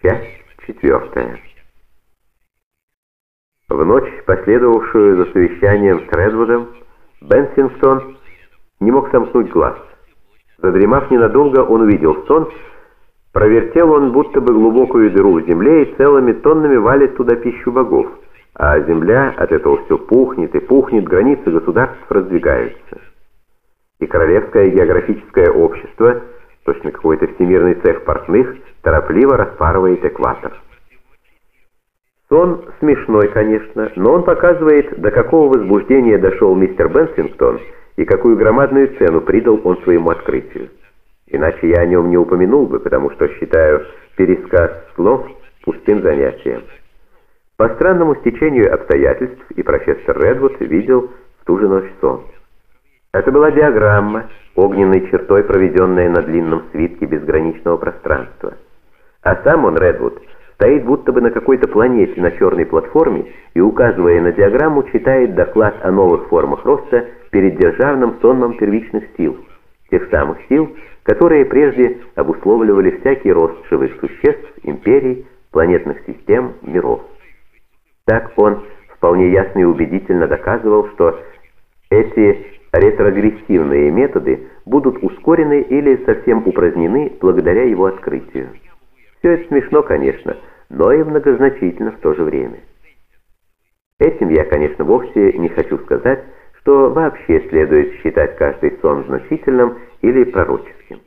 Часть четвертая. В ночь, последовавшую за совещанием с Редвудом, Бенсингтон не мог сомкнуть глаз. Задремав ненадолго, он увидел сон. Провертел он будто бы глубокую дыру в земле и целыми тоннами валит туда пищу богов. А земля от этого все пухнет и пухнет, границы государств раздвигаются. И Королевское географическое общество, точно какой-то всемирный цех портных, торопливо распарывает экватор. Сон смешной, конечно, но он показывает, до какого возбуждения дошел мистер Бенсингтон и какую громадную цену придал он своему открытию. Иначе я о нем не упомянул бы, потому что считаю пересказ слов пустым занятием. По странному стечению обстоятельств и профессор Редвуд видел в ту же ночь сон. Это была диаграмма, огненной чертой проведенная на длинном свитке безграничного пространства. А сам он, Редвуд, стоит будто бы на какой-то планете на черной платформе и, указывая на диаграмму, читает доклад о новых формах роста перед державным сонмом первичных сил, тех самых сил, которые прежде обусловливали всякий рост живых существ, империй, планетных систем, миров. Так он вполне ясно и убедительно доказывал, что эти ретрогрессивные методы будут ускорены или совсем упразднены благодаря его открытию. Все это смешно, конечно, но и многозначительно в то же время. Этим я, конечно, вовсе не хочу сказать, что вообще следует считать каждый сон значительным или пророческим.